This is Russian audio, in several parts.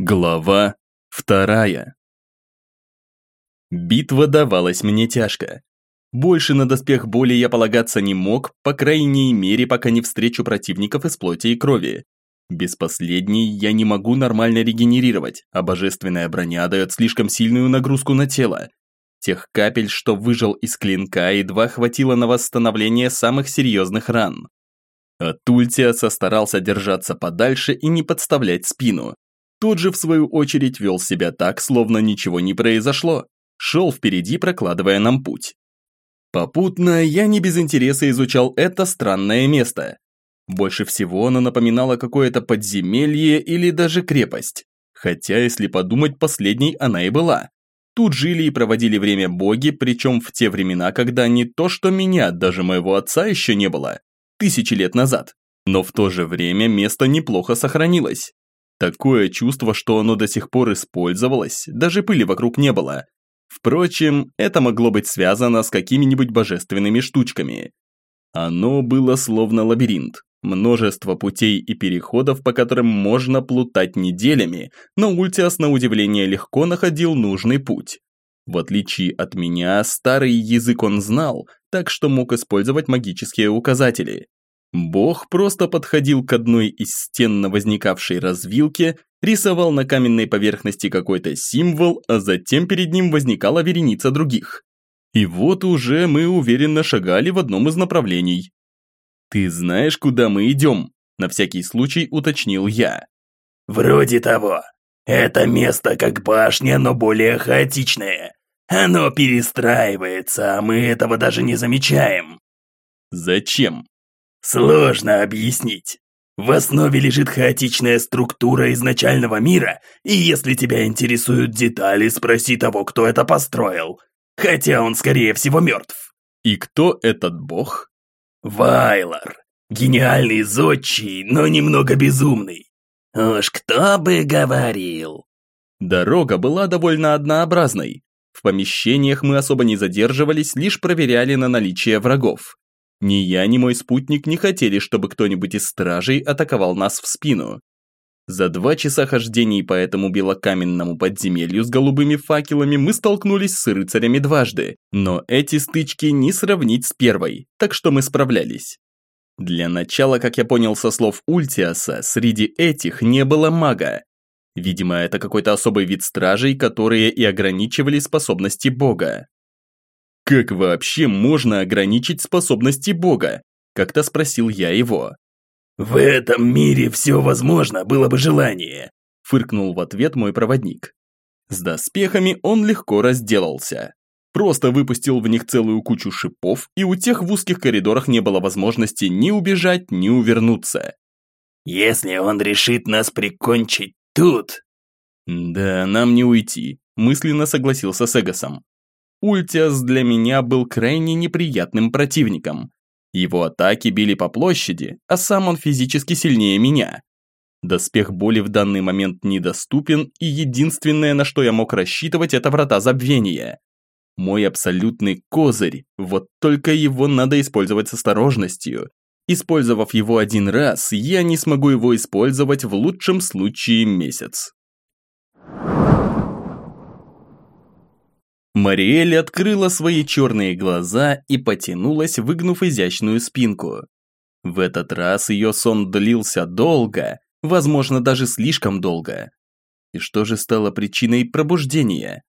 Глава вторая. Битва давалась мне тяжко. Больше на доспех боли я полагаться не мог, по крайней мере, пока не встречу противников из плоти и крови. Без последней я не могу нормально регенерировать, а божественная броня дает слишком сильную нагрузку на тело. Тех капель, что выжил из клинка, едва хватило на восстановление самых серьезных ран. От Ультиаса старался держаться подальше и не подставлять спину, тот же, в свою очередь, вел себя так, словно ничего не произошло. Шел впереди, прокладывая нам путь. Попутно я не без интереса изучал это странное место. Больше всего оно напоминало какое-то подземелье или даже крепость. Хотя, если подумать, последней она и была. Тут жили и проводили время боги, причем в те времена, когда не то что меня, даже моего отца еще не было. Тысячи лет назад. Но в то же время место неплохо сохранилось. Такое чувство, что оно до сих пор использовалось, даже пыли вокруг не было. Впрочем, это могло быть связано с какими-нибудь божественными штучками. Оно было словно лабиринт. Множество путей и переходов, по которым можно плутать неделями, но Ультиас на удивление легко находил нужный путь. В отличие от меня, старый язык он знал, так что мог использовать магические указатели. Бог просто подходил к одной из стен на возникавшей развилке, рисовал на каменной поверхности какой-то символ, а затем перед ним возникала вереница других. И вот уже мы уверенно шагали в одном из направлений. «Ты знаешь, куда мы идем?» – на всякий случай уточнил я. «Вроде того. Это место как башня, но более хаотичное. Оно перестраивается, а мы этого даже не замечаем». «Зачем?» Сложно объяснить. В основе лежит хаотичная структура изначального мира, и если тебя интересуют детали, спроси того, кто это построил. Хотя он, скорее всего, мертв. И кто этот бог? Вайлор. Гениальный зодчий, но немного безумный. Уж кто бы говорил. Дорога была довольно однообразной. В помещениях мы особо не задерживались, лишь проверяли на наличие врагов. Ни я, ни мой спутник не хотели, чтобы кто-нибудь из стражей атаковал нас в спину. За два часа хождений по этому белокаменному подземелью с голубыми факелами мы столкнулись с рыцарями дважды, но эти стычки не сравнить с первой, так что мы справлялись. Для начала, как я понял со слов Ультиаса, среди этих не было мага. Видимо, это какой-то особый вид стражей, которые и ограничивали способности бога. «Как вообще можно ограничить способности Бога?» – как-то спросил я его. «В этом мире все возможно, было бы желание», – фыркнул в ответ мой проводник. С доспехами он легко разделался. Просто выпустил в них целую кучу шипов, и у тех в узких коридорах не было возможности ни убежать, ни увернуться. «Если он решит нас прикончить тут...» «Да, нам не уйти», – мысленно согласился с Эгосом. Ультиас для меня был крайне неприятным противником. Его атаки били по площади, а сам он физически сильнее меня. Доспех боли в данный момент недоступен, и единственное, на что я мог рассчитывать, это врата забвения. Мой абсолютный козырь, вот только его надо использовать с осторожностью. Использовав его один раз, я не смогу его использовать в лучшем случае месяц. Мариэль открыла свои черные глаза и потянулась, выгнув изящную спинку. В этот раз ее сон длился долго, возможно, даже слишком долго. И что же стало причиной пробуждения?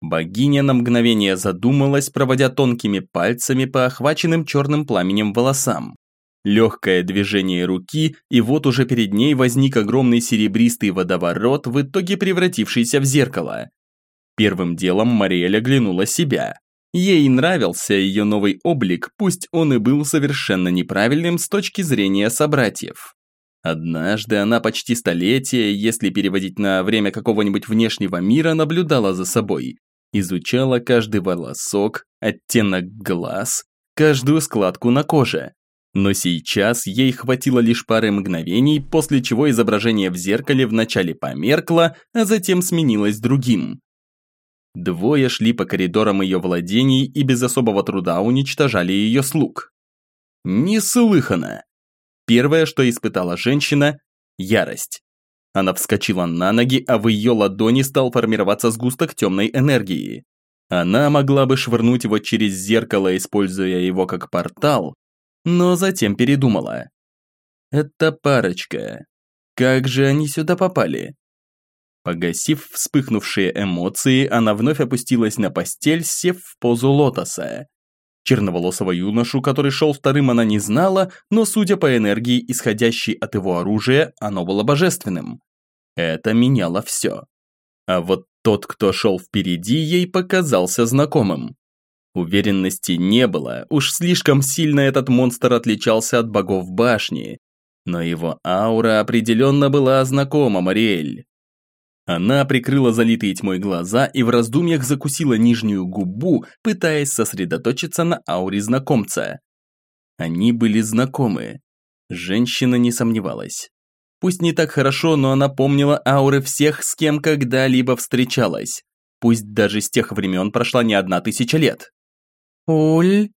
Богиня на мгновение задумалась, проводя тонкими пальцами по охваченным черным пламенем волосам. Легкое движение руки, и вот уже перед ней возник огромный серебристый водоворот, в итоге превратившийся в зеркало. Первым делом Мариэль оглянула себя. Ей нравился ее новый облик, пусть он и был совершенно неправильным с точки зрения собратьев. Однажды она почти столетие, если переводить на время какого-нибудь внешнего мира, наблюдала за собой. Изучала каждый волосок, оттенок глаз, каждую складку на коже. Но сейчас ей хватило лишь пары мгновений, после чего изображение в зеркале вначале померкло, а затем сменилось другим. Двое шли по коридорам ее владений и без особого труда уничтожали ее слуг. Неслыханно! Первое, что испытала женщина – ярость. Она вскочила на ноги, а в ее ладони стал формироваться сгусток темной энергии. Она могла бы швырнуть его через зеркало, используя его как портал, но затем передумала. Это парочка. Как же они сюда попали? Погасив вспыхнувшие эмоции, она вновь опустилась на постель, сев в позу лотоса. Черноволосого юношу, который шел вторым, она не знала, но судя по энергии, исходящей от его оружия, оно было божественным. Это меняло все. А вот тот, кто шел впереди, ей показался знакомым. Уверенности не было, уж слишком сильно этот монстр отличался от богов башни. Но его аура определенно была знакома Мариэль. Она прикрыла залитые тьмой глаза и в раздумьях закусила нижнюю губу, пытаясь сосредоточиться на ауре знакомца. Они были знакомы. Женщина не сомневалась. Пусть не так хорошо, но она помнила ауры всех, с кем когда-либо встречалась. Пусть даже с тех времен прошла не одна тысяча лет. «Уль-Тиас»,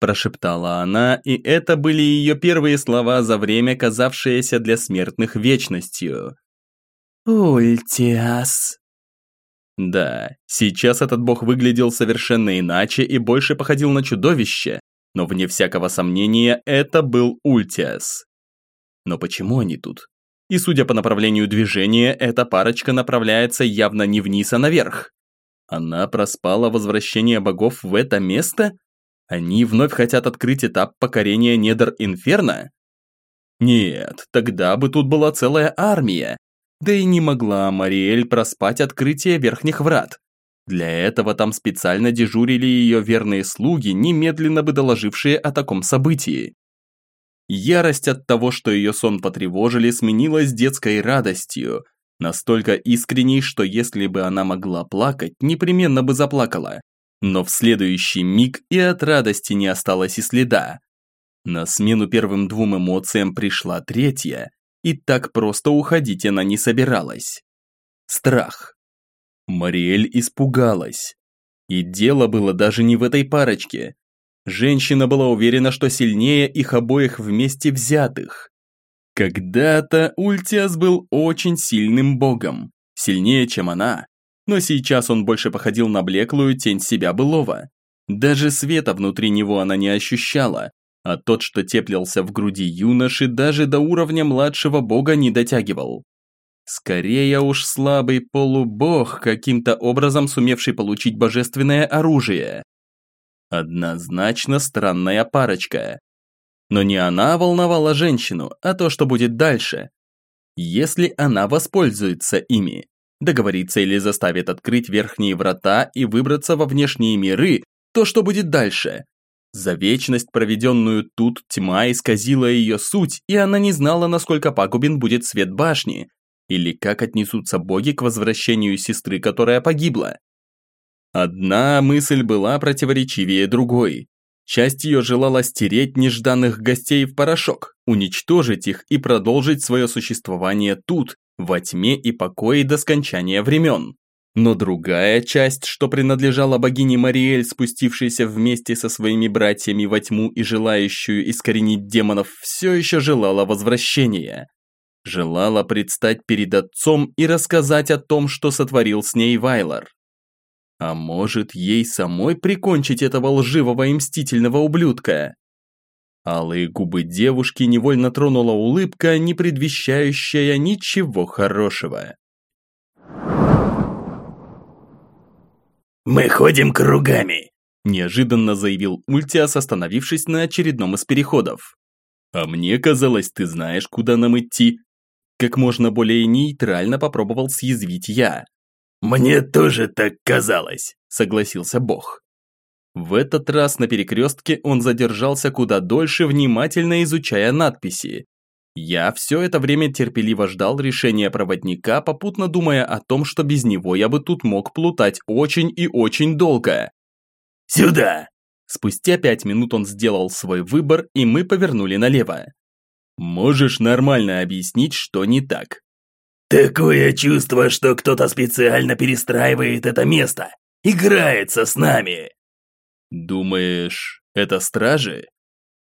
прошептала она, и это были ее первые слова за время, казавшиеся для смертных вечностью. «Ультиас». Да, сейчас этот бог выглядел совершенно иначе и больше походил на чудовище, но вне всякого сомнения это был Ультиас. Но почему они тут? И судя по направлению движения, эта парочка направляется явно не вниз, а наверх. Она проспала возвращение богов в это место? Они вновь хотят открыть этап покорения недр Инферно? Нет, тогда бы тут была целая армия, да и не могла Мариэль проспать открытие верхних врат. Для этого там специально дежурили ее верные слуги, немедленно бы доложившие о таком событии. Ярость от того, что ее сон потревожили, сменилась детской радостью, настолько искренней, что если бы она могла плакать, непременно бы заплакала. Но в следующий миг и от радости не осталось и следа. На смену первым двум эмоциям пришла третья, и так просто уходить она не собиралась. Страх. Мариэль испугалась. И дело было даже не в этой парочке. Женщина была уверена, что сильнее их обоих вместе взятых. Когда-то Ультиас был очень сильным богом, сильнее, чем она, но сейчас он больше походил на блеклую тень себя былого. Даже света внутри него она не ощущала, а тот, что теплился в груди юноши, даже до уровня младшего бога не дотягивал. Скорее уж слабый полубог, каким-то образом сумевший получить божественное оружие. Однозначно странная парочка. Но не она волновала женщину, а то, что будет дальше. Если она воспользуется ими, договорится или заставит открыть верхние врата и выбраться во внешние миры, то что будет дальше? За вечность, проведенную тут, тьма исказила ее суть, и она не знала, насколько пагубен будет свет башни, или как отнесутся боги к возвращению сестры, которая погибла. Одна мысль была противоречивее другой. Часть ее желала стереть нежданных гостей в порошок, уничтожить их и продолжить свое существование тут, во тьме и покое до скончания времен. Но другая часть, что принадлежала богине Мариэль, спустившейся вместе со своими братьями во тьму и желающую искоренить демонов, все еще желала возвращения. Желала предстать перед отцом и рассказать о том, что сотворил с ней Вайлор. А может, ей самой прикончить этого лживого и мстительного ублюдка? Алые губы девушки невольно тронула улыбка, не предвещающая ничего хорошего. «Мы ходим кругами», – неожиданно заявил Ультиас, остановившись на очередном из переходов. «А мне казалось, ты знаешь, куда нам идти». Как можно более нейтрально попробовал съязвить я. «Мне тоже так казалось», – согласился Бог. В этот раз на перекрестке он задержался куда дольше, внимательно изучая надписи, я все это время терпеливо ждал решения проводника, попутно думая о том, что без него я бы тут мог плутать очень и очень долго. «Сюда!» Спустя пять минут он сделал свой выбор, и мы повернули налево. «Можешь нормально объяснить, что не так?» «Такое чувство, что кто-то специально перестраивает это место, играется с нами!» «Думаешь, это стражи?»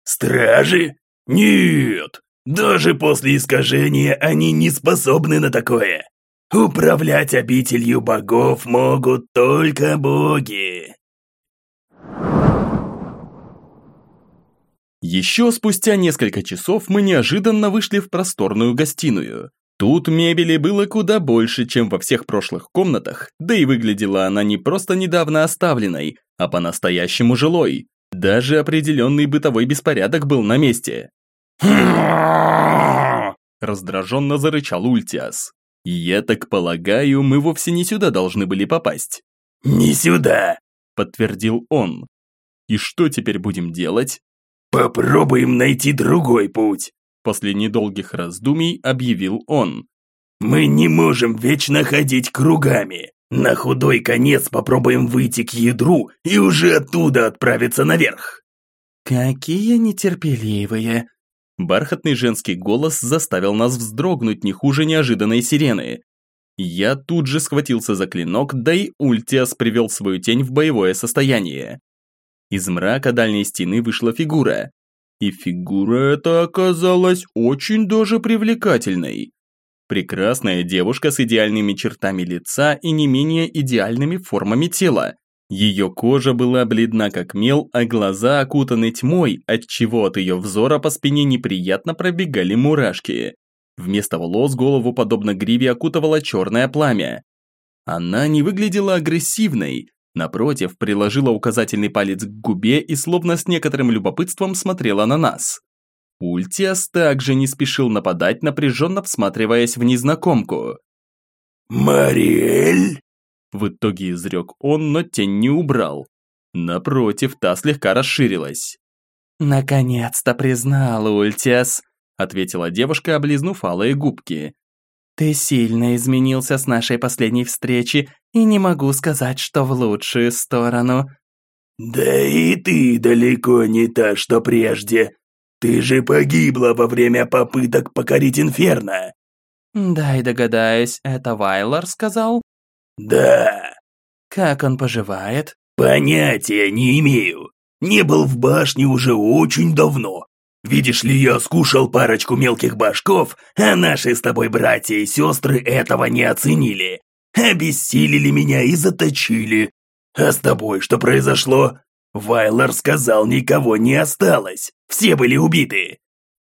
«Стражи? Нет! Даже после искажения они не способны на такое. Управлять обителью богов могут только боги. Еще спустя несколько часов мы неожиданно вышли в просторную гостиную. Тут мебели было куда больше, чем во всех прошлых комнатах, да и выглядела она не просто недавно оставленной, а по-настоящему жилой. Даже определенный бытовой беспорядок был на месте. Раздраженно зарычал Ультиас. «Я так полагаю, мы вовсе не сюда должны были попасть». «Не сюда», – подтвердил он. «И что теперь будем делать?» «Попробуем найти другой путь», – после недолгих раздумий объявил он. «Мы не можем вечно ходить кругами. На худой конец попробуем выйти к ядру и уже оттуда отправиться наверх». «Какие нетерпеливые!» Бархатный женский голос заставил нас вздрогнуть не хуже неожиданной сирены. Я тут же схватился за клинок, да и Ультиас привел свою тень в боевое состояние. Из мрака дальней стены вышла фигура. И фигура эта оказалась очень даже привлекательной. Прекрасная девушка с идеальными чертами лица и не менее идеальными формами тела. Ее кожа была бледна как мел, а глаза окутаны тьмой, отчего от ее взора по спине неприятно пробегали мурашки. Вместо волос голову, подобно гриве, окутывало черное пламя. Она не выглядела агрессивной, Напротив, приложила указательный палец к губе и словно с некоторым любопытством смотрела на нас. Ультиас также не спешил нападать, напряженно всматриваясь в незнакомку. «Мариэль?» В итоге изрек он, но тень не убрал. Напротив, та слегка расширилась. «Наконец-то признал, Ультиас», ответила девушка, облизнув алые губки. «Ты сильно изменился с нашей последней встречи, и не могу сказать, что в лучшую сторону». «Да и ты далеко не та, что прежде. Ты же погибла во время попыток покорить Инферно». «Да и догадаюсь, это Вайлор сказал?» «Да». «Как он поживает?» «Понятия не имею. Не был в башне уже очень давно. Видишь ли, я скушал парочку мелких башков, а наши с тобой братья и сестры этого не оценили. Обессилили меня и заточили. А с тобой что произошло? Вайлор сказал, никого не осталось. Все были убиты.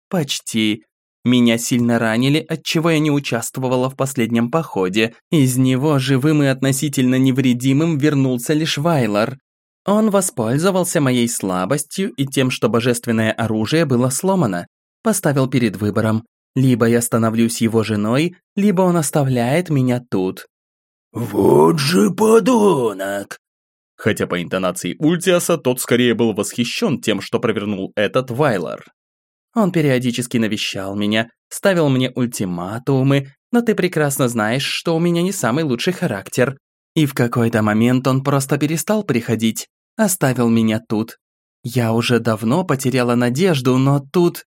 Почти. Меня сильно ранили, отчего я не участвовала в последнем походе. Из него живым и относительно невредимым вернулся лишь Вайлор. Он воспользовался моей слабостью и тем, что божественное оружие было сломано. Поставил перед выбором. Либо я становлюсь его женой, либо он оставляет меня тут. «Вот же подонок!» Хотя по интонации Ультиаса тот скорее был восхищен тем, что провернул этот Вайлор. Он периодически навещал меня, ставил мне ультиматумы, но ты прекрасно знаешь, что у меня не самый лучший характер. И в какой-то момент он просто перестал приходить оставил меня тут. Я уже давно потеряла надежду, но тут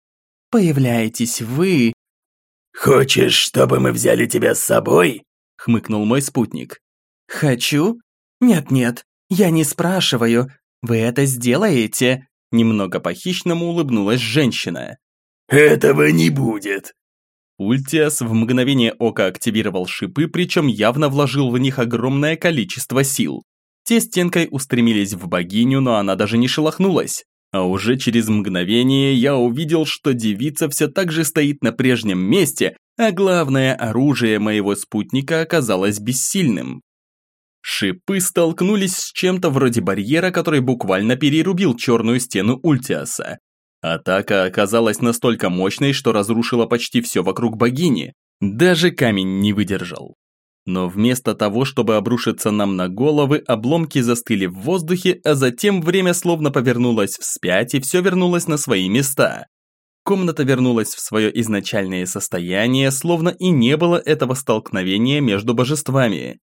появляетесь вы. «Хочешь, чтобы мы взяли тебя с собой?» – хмыкнул мой спутник. «Хочу? Нет-нет, я не спрашиваю. Вы это сделаете?» Немного по-хищному улыбнулась женщина. «Этого не будет!» Ультиас в мгновение ока активировал шипы, причем явно вложил в них огромное количество сил. Те стенкой устремились в богиню, но она даже не шелохнулась. А уже через мгновение я увидел, что девица все так же стоит на прежнем месте, а главное оружие моего спутника оказалось бессильным. Шипы столкнулись с чем-то вроде барьера, который буквально перерубил черную стену Ультиаса. Атака оказалась настолько мощной, что разрушила почти все вокруг богини. Даже камень не выдержал. Но вместо того, чтобы обрушиться нам на головы, обломки застыли в воздухе, а затем время словно повернулось вспять и все вернулось на свои места. Комната вернулась в свое изначальное состояние, словно и не было этого столкновения между божествами.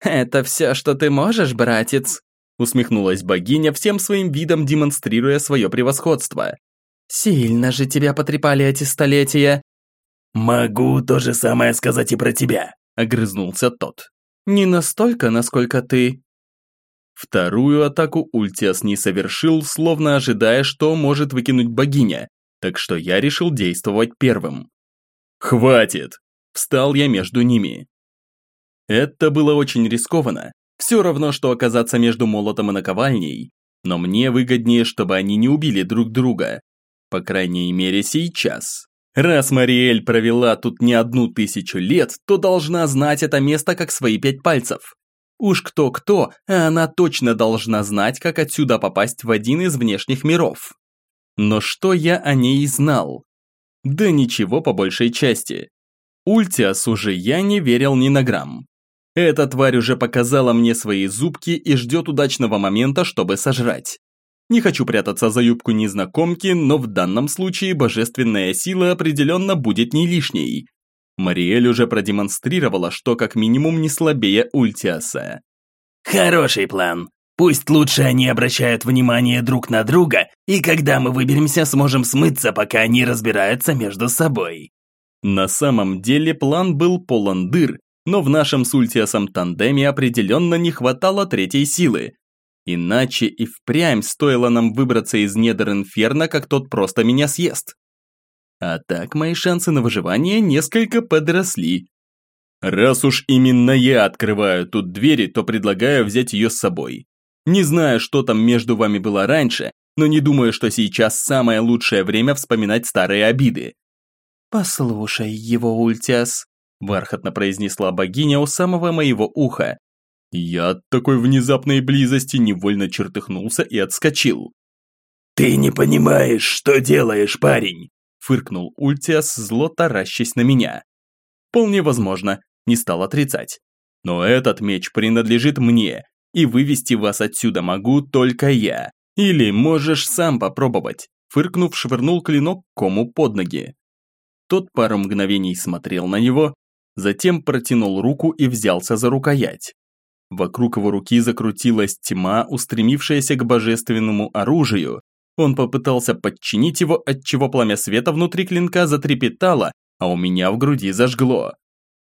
«Это все, что ты можешь, братец?» усмехнулась богиня, всем своим видом демонстрируя свое превосходство. «Сильно же тебя потрепали эти столетия!» «Могу то же самое сказать и про тебя», огрызнулся тот. «Не настолько, насколько ты...» Вторую атаку Ультиас не совершил, словно ожидая, что может выкинуть богиня. Так что я решил действовать первым. «Хватит!» Встал я между ними. Это было очень рискованно. Все равно, что оказаться между молотом и наковальней. Но мне выгоднее, чтобы они не убили друг друга. По крайней мере, сейчас. Раз Мариэль провела тут не одну тысячу лет, то должна знать это место как свои пять пальцев. Уж кто-кто, а она точно должна знать, как отсюда попасть в один из внешних миров. Но что я о ней знал? Да ничего по большей части. Ультиас уже я не верил ни на грамм. Эта тварь уже показала мне свои зубки и ждет удачного момента, чтобы сожрать. Не хочу прятаться за юбку незнакомки, но в данном случае божественная сила определенно будет не лишней. Мариэль уже продемонстрировала, что как минимум не слабее Ультиаса. «Хороший план. Пусть лучше они обращают внимание друг на друга, и когда мы выберемся, сможем смыться, пока они разбираются между собой». На самом деле план был полон дыр, но в нашем с Ультиасом тандеме определенно не хватало третьей силы, Иначе и впрямь стоило нам выбраться из недр инферно, как тот просто меня съест. А так мои шансы на выживание несколько подросли. Раз уж именно я открываю тут двери, то предлагаю взять ее с собой. Не знаю, что там между вами было раньше, но не думаю, что сейчас самое лучшее время вспоминать старые обиды. «Послушай его, Ультиас», – бархатно произнесла богиня у самого моего уха, я от такой внезапной близости невольно чертыхнулся и отскочил. «Ты не понимаешь, что делаешь, парень!» Фыркнул Ультиас, зло таращась на меня. Вполне возможно, не стал отрицать. Но этот меч принадлежит мне, и вывести вас отсюда могу только я. Или можешь сам попробовать. Фыркнув, швырнул клинок кому под ноги. Тот пару мгновений смотрел на него, затем протянул руку и взялся за рукоять. Вокруг его руки закрутилась тьма, устремившаяся к божественному оружию. Он попытался подчинить его, отчего пламя света внутри клинка затрепетало, а у меня в груди зажгло.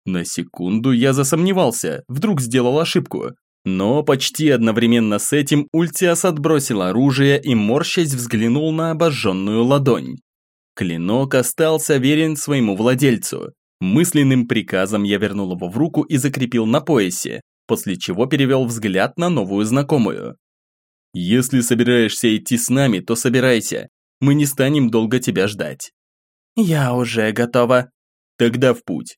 На секунду я засомневался, вдруг сделал ошибку. Но почти одновременно с этим Ультиас отбросил оружие и морщась взглянул на обожженную ладонь. Клинок остался верен своему владельцу. Мысленным приказом я вернул его в руку и закрепил на поясе, после чего перевел взгляд на новую знакомую. «Если собираешься идти с нами, то собирайся. Мы не станем долго тебя ждать». «Я уже готова». «Тогда в путь».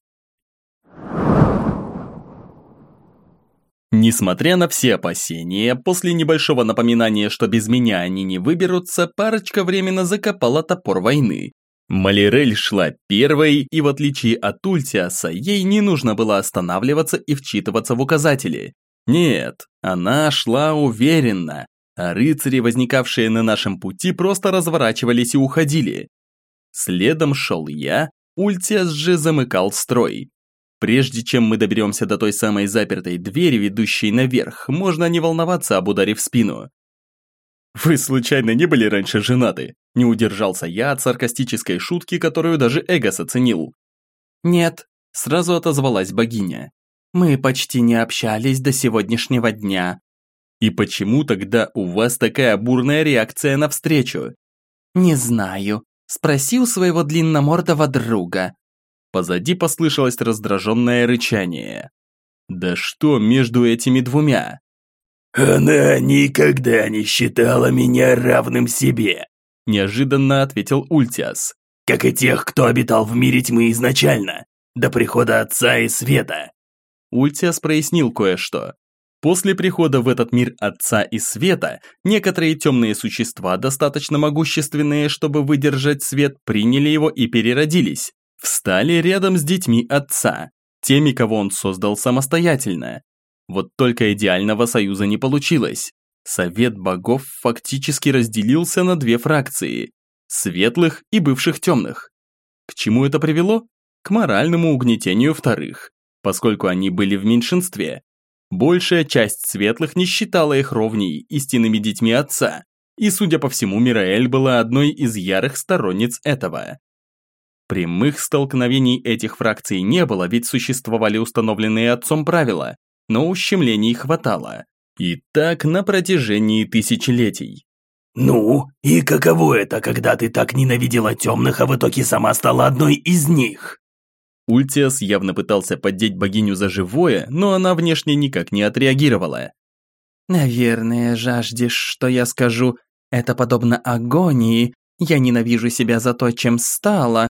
Несмотря на все опасения, после небольшого напоминания, что без меня они не выберутся, парочка временно закопала топор войны. Малирель шла первой, и в отличие от Ультиаса, ей не нужно было останавливаться и вчитываться в указатели. Нет, она шла уверенно, а рыцари, возникавшие на нашем пути, просто разворачивались и уходили. Следом шел я, Ультиас же замыкал строй. Прежде чем мы доберемся до той самой запертой двери, ведущей наверх, можно не волноваться об ударе в спину. «Вы случайно не были раньше женаты?» Не удержался я от саркастической шутки, которую даже Эгос оценил. «Нет», – сразу отозвалась богиня. «Мы почти не общались до сегодняшнего дня». «И почему тогда у вас такая бурная реакция на встречу?» «Не знаю. Спроси у своего длинномордого друга». Позади послышалось раздраженное рычание. «Да что между этими двумя?» «Она никогда не считала меня равным себе», неожиданно ответил Ультиас. «Как и тех, кто обитал в мире тьмы изначально, до прихода Отца и Света». Ультиас прояснил кое-что. После прихода в этот мир Отца и Света, некоторые темные существа, достаточно могущественные, чтобы выдержать свет, приняли его и переродились. Встали рядом с детьми Отца, теми, кого он создал самостоятельно. Вот только идеального союза не получилось. Совет богов фактически разделился на две фракции – светлых и бывших темных. К чему это привело? К моральному угнетению вторых, поскольку они были в меньшинстве. Большая часть светлых не считала их ровней, истинными детьми отца, и, судя по всему, Мираэль была одной из ярых сторонниц этого. Прямых столкновений этих фракций не было, ведь существовали установленные отцом правила, но ущемлений хватало. И так на протяжении тысячелетий. «Ну, и каково это, когда ты так ненавидела темных, а в итоге сама стала одной из них?» Ультиас явно пытался поддеть богиню за живое, но она внешне никак не отреагировала. «Наверное, жаждешь, что я скажу, это подобно агонии. Я ненавижу себя за то, чем стала.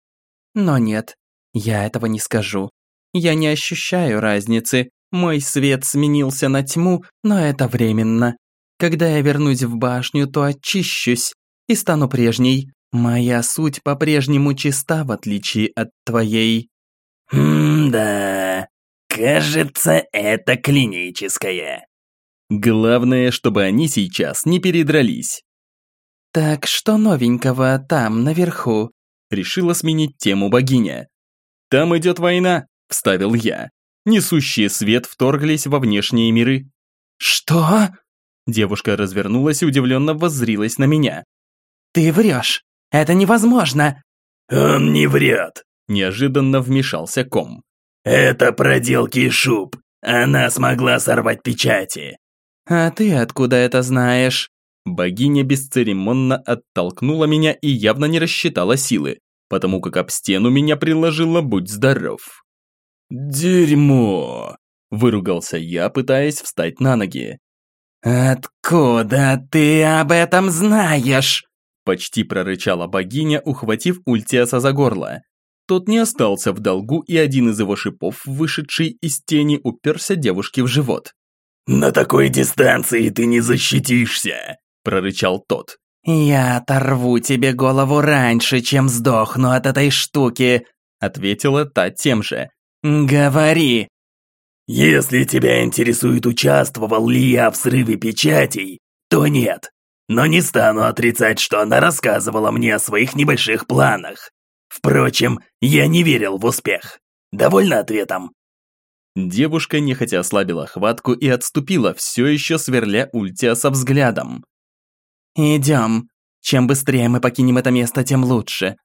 Но нет, я этого не скажу. Я не ощущаю разницы. Мой свет сменился на тьму, но это временно. Когда я вернусь в башню, то очищусь и стану прежней. Моя суть по-прежнему чиста, в отличие от твоей. «М-да, кажется, это клиническое». Главное, чтобы они сейчас не передрались. «Так что новенького там, наверху?» Решила сменить тему богиня. «Там идет война», – вставил я. Несущие свет вторглись во внешние миры. «Что?» Девушка развернулась и удивленно воззрилась на меня. «Ты врешь! Это невозможно!» «Он не врет!» Неожиданно вмешался ком. «Это проделки Шуб. Она смогла сорвать печати». «А ты откуда это знаешь?» Богиня бесцеремонно оттолкнула меня и явно не рассчитала силы, потому как об стену меня приложила «Будь здоров». «Дерьмо!» – выругался я, пытаясь встать на ноги. «Откуда ты об этом знаешь?» Почти прорычала богиня, ухватив Ультиаса за горло. Тот не остался в долгу, и один из его шипов, вышедший из тени, уперся девушке в живот. «На такой дистанции ты не защитишься!» – прорычал тот. «Я оторву тебе голову раньше, чем сдохну от этой штуки», – ответила та тем же. «Говори!» «Если тебя интересует, участвовал ли я в срыве печатей, то нет. Но не стану отрицать, что она рассказывала мне о своих небольших планах. Впрочем, я не верил в успех. Довольно ответом?» Девушка нехотя ослабила хватку и отступила, все еще сверля Ультиаса взглядом. «Идем. Чем быстрее мы покинем это место, тем лучше».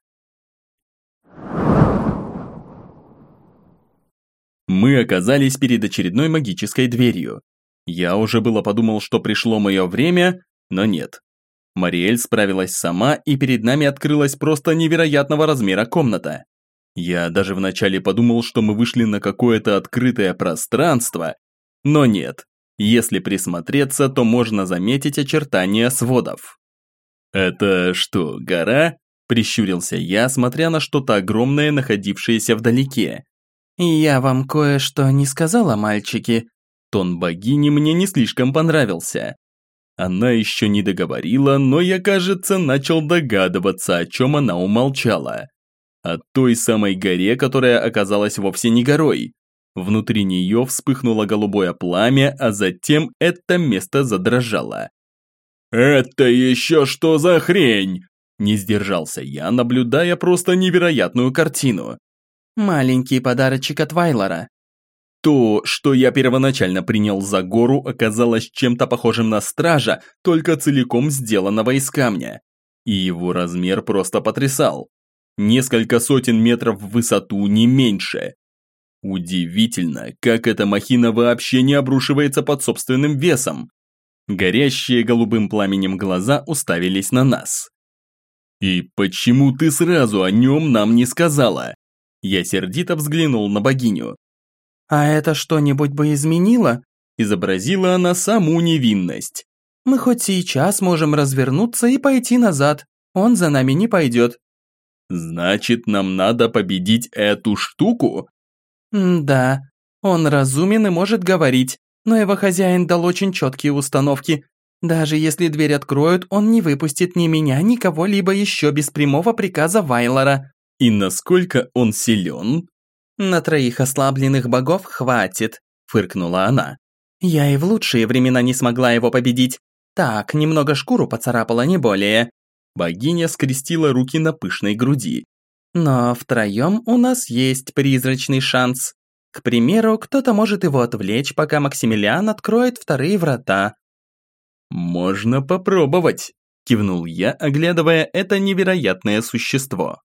Мы оказались перед очередной магической дверью. Я уже было подумал, что пришло мое время, но нет. Мариэль справилась сама, и перед нами открылась просто невероятного размера комната. Я даже вначале подумал, что мы вышли на какое-то открытое пространство, но нет. Если присмотреться, то можно заметить очертания сводов. «Это что, гора?» – прищурился я, смотря на что-то огромное, находившееся вдалеке. «Я вам кое-что не сказала, мальчики». Тон богини мне не слишком понравился. Она еще не договорила, но я, кажется, начал догадываться, о чем она умолчала. О той самой горе, которая оказалась вовсе не горой. Внутри нее вспыхнуло голубое пламя, а затем это место задрожало. «Это еще что за хрень?» Не сдержался я, наблюдая просто невероятную картину. «Маленький подарочек от Вайлора», то, что я первоначально принял за гору, оказалось чем-то похожим на стража, только целиком сделанного из камня. И его размер просто потрясал. Несколько сотен метров в высоту, не меньше. Удивительно, как эта махина вообще не обрушивается под собственным весом. Горящие голубым пламенем глаза уставились на нас. «И почему ты сразу о нем нам не сказала?» Я сердито взглянул на богиню. «А это что-нибудь бы изменило?» Изобразила она саму невинность. «Мы хоть сейчас можем развернуться и пойти назад. Он за нами не пойдет». «Значит, нам надо победить эту штуку?» «Да, он разумен и может говорить, но его хозяин дал очень четкие установки. Даже если дверь откроют, он не выпустит ни меня, ни кого-либо еще без прямого приказа Вайлора». «И насколько он силен?» «На троих ослабленных богов хватит», – фыркнула она. «Я и в лучшие времена не смогла его победить. Так, немного шкуру поцарапала, не более». Богиня скрестила руки на пышной груди. «Но втроем у нас есть призрачный шанс. К примеру, кто-то может его отвлечь, пока Максимилиан откроет вторые врата». «Можно попробовать», – кивнул я, оглядывая это невероятное существо.